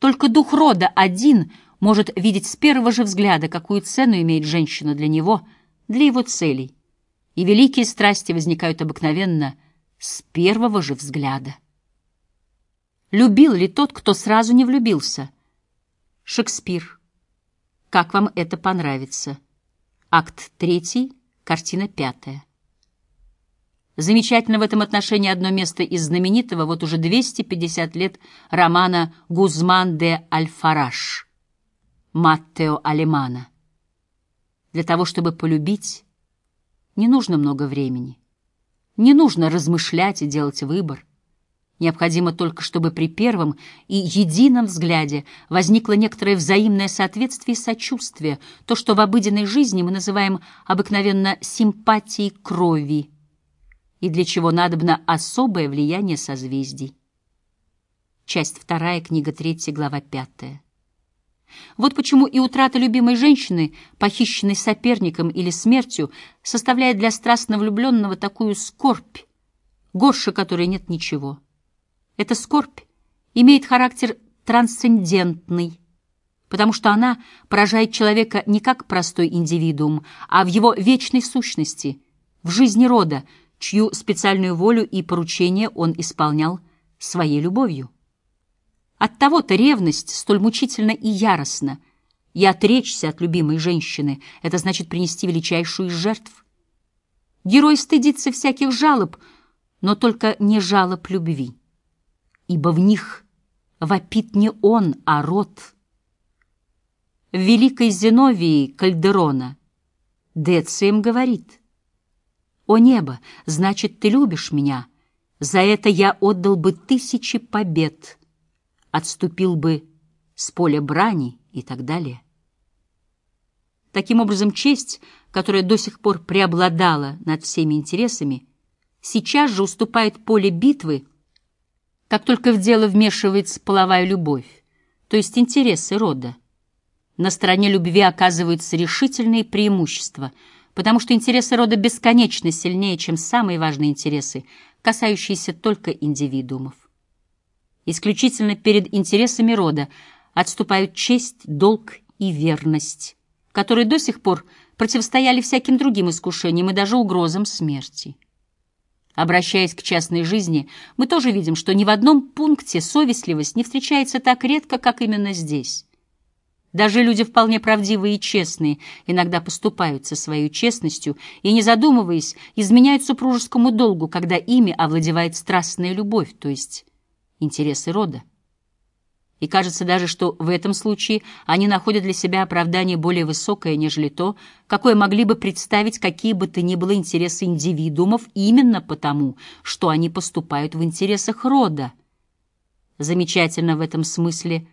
Только дух рода один может видеть с первого же взгляда, какую цену имеет женщина для него, для его целей. И великие страсти возникают обыкновенно с первого же взгляда. Любил ли тот, кто сразу не влюбился? Шекспир. Как вам это понравится? Акт третий, картина пятая. Замечательно в этом отношении одно место из знаменитого вот уже 250 лет романа «Гузман де Альфараш» Маттео Алемана. Для того, чтобы полюбить, не нужно много времени. Не нужно размышлять и делать выбор. Необходимо только, чтобы при первом и едином взгляде возникло некоторое взаимное соответствие и сочувствие, то, что в обыденной жизни мы называем обыкновенно симпатией крови, и для чего надобно особое влияние созвездий. Часть вторая, книга третья, глава пятая. Вот почему и утрата любимой женщины, похищенной соперником или смертью, составляет для страстно влюбленного такую скорбь, горше которой нет ничего. Эта скорбь имеет характер трансцендентный, потому что она поражает человека не как простой индивидуум, а в его вечной сущности, в жизни рода, чью специальную волю и поручение он исполнял своей любовью. Оттого-то ревность столь мучительно и яростна, и отречься от любимой женщины — это значит принести величайшую из жертв. Герой стыдится всяких жалоб, но только не жалоб любви ибо в них вопит не он, а род. В великой Зиновии Кальдерона Децием говорит, «О небо, значит, ты любишь меня, за это я отдал бы тысячи побед, отступил бы с поля брани и так далее». Таким образом, честь, которая до сих пор преобладала над всеми интересами, сейчас же уступает поле битвы как только в дело вмешивается половая любовь, то есть интересы рода. На стороне любви оказываются решительные преимущества, потому что интересы рода бесконечно сильнее, чем самые важные интересы, касающиеся только индивидуумов. Исключительно перед интересами рода отступают честь, долг и верность, которые до сих пор противостояли всяким другим искушениям и даже угрозам смерти. Обращаясь к частной жизни, мы тоже видим, что ни в одном пункте совестливость не встречается так редко, как именно здесь. Даже люди вполне правдивые и честные иногда поступаются своей честностью и, не задумываясь, изменяют супружескому долгу, когда ими овладевает страстная любовь, то есть интересы рода. И кажется даже, что в этом случае они находят для себя оправдание более высокое, нежели то, какое могли бы представить какие бы то ни было интересы индивидуумов именно потому, что они поступают в интересах рода. Замечательно в этом смысле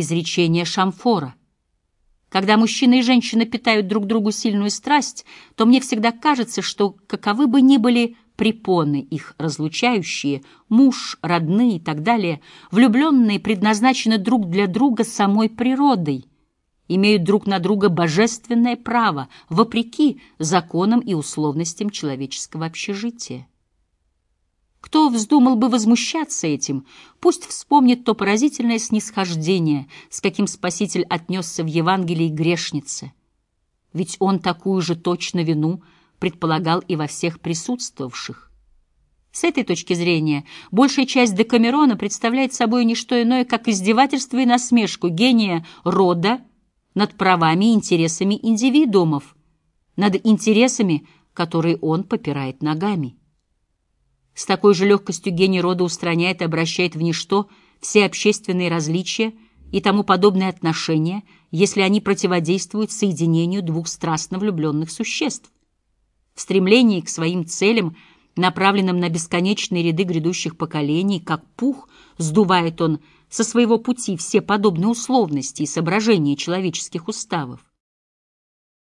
изречение Шамфора. Когда мужчина и женщина питают друг другу сильную страсть, то мне всегда кажется, что каковы бы ни были препоны их разлучающие, муж, родные и так далее, влюбленные предназначены друг для друга самой природой, имеют друг на друга божественное право, вопреки законам и условностям человеческого общежития. Кто вздумал бы возмущаться этим, пусть вспомнит то поразительное снисхождение, с каким Спаситель отнесся в Евангелии грешнице. Ведь он такую же точно вину – предполагал и во всех присутствовавших. С этой точки зрения большая часть Декамерона представляет собой не что иное, как издевательство и насмешку гения рода над правами и интересами индивидуумов, над интересами, которые он попирает ногами. С такой же легкостью гений рода устраняет и обращает в ничто все общественные различия и тому подобные отношения, если они противодействуют соединению двух страстно влюбленных существ. В стремлении к своим целям, направленным на бесконечные ряды грядущих поколений, как пух, сдувает он со своего пути все подобные условности и соображения человеческих уставов.